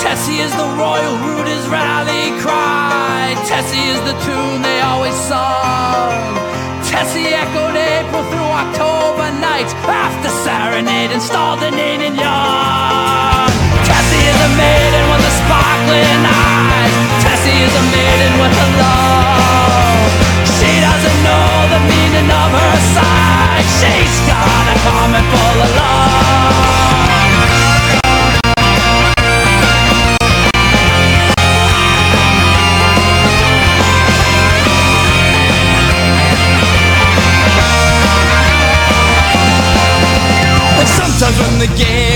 Tessie is the royal rooters rally cry. Tessie is the tune they always sung. Tessie echoed April through October nights after serenade and stalled the native. yeah